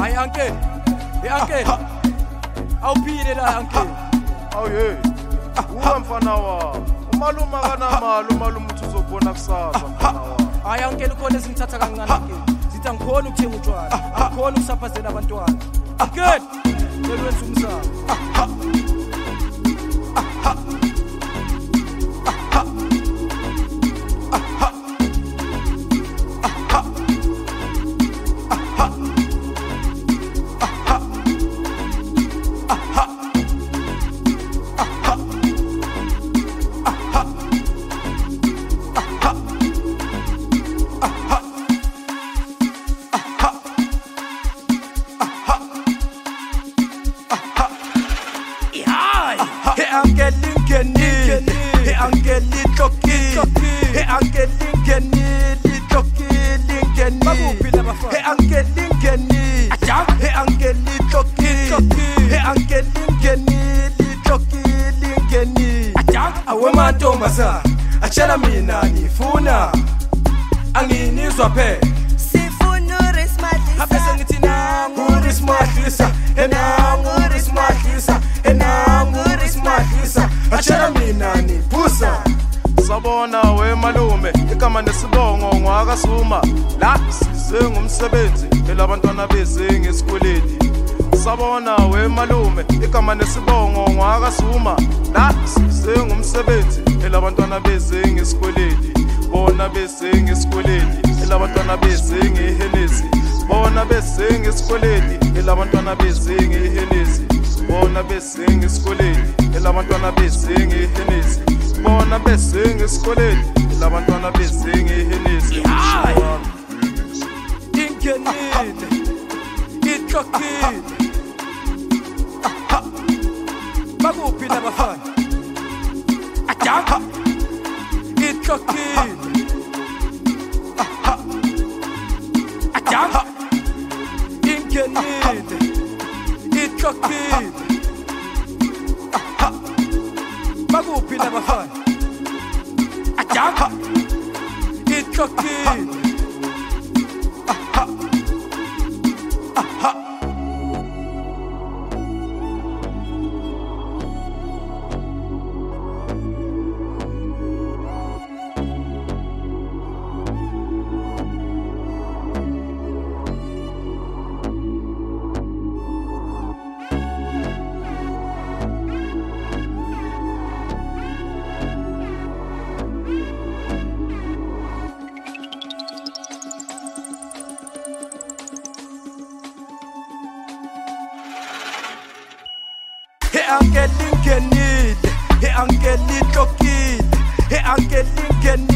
hayi uncle hey uncle awuphile la uncle awuye. Uwa mfana wa umaluma kanamali umaluma uthi uzobona kusasa mfana wa hayi uncle khona esingithatha kancane uncle zithi angikhona ukuthenga utshwala. Angikhona ukusaphazela abantwana. Uncle Tell me some song. Angeli ngenile He angeli tlokile He angeli ngenile tlokile ngenile? He angeli ngenile. He angeli Tlokile. He angeli ngenile tlokile ngenile. Awe mantombazana Atshela mina nifuna Anginizwa phela malume igama nesibongo ngwakasuma la size ngumsebenzi elabantwana bezinga esikoleni sabona we malume igama nesibongo ngwakasuma la size ngumsebenzi elabantwana bezinga esikoleni bona bezinga esikoleni elabantwana bezinga ehenesi bona bezinga esikoleni elabantwana bezinga ehenesi bona bezinga esikoleni elabantwana bezinga ehenesi bona bezinga esikoleni labantwana bezinga ihinisi ingenile. Ihlokile bakuphi labafana ajapha ihlokile ajapha ingenile. Ihlokile bakuphi labafana Jack. okay. angeli ngenile i kid. tlokile i angeli ngenile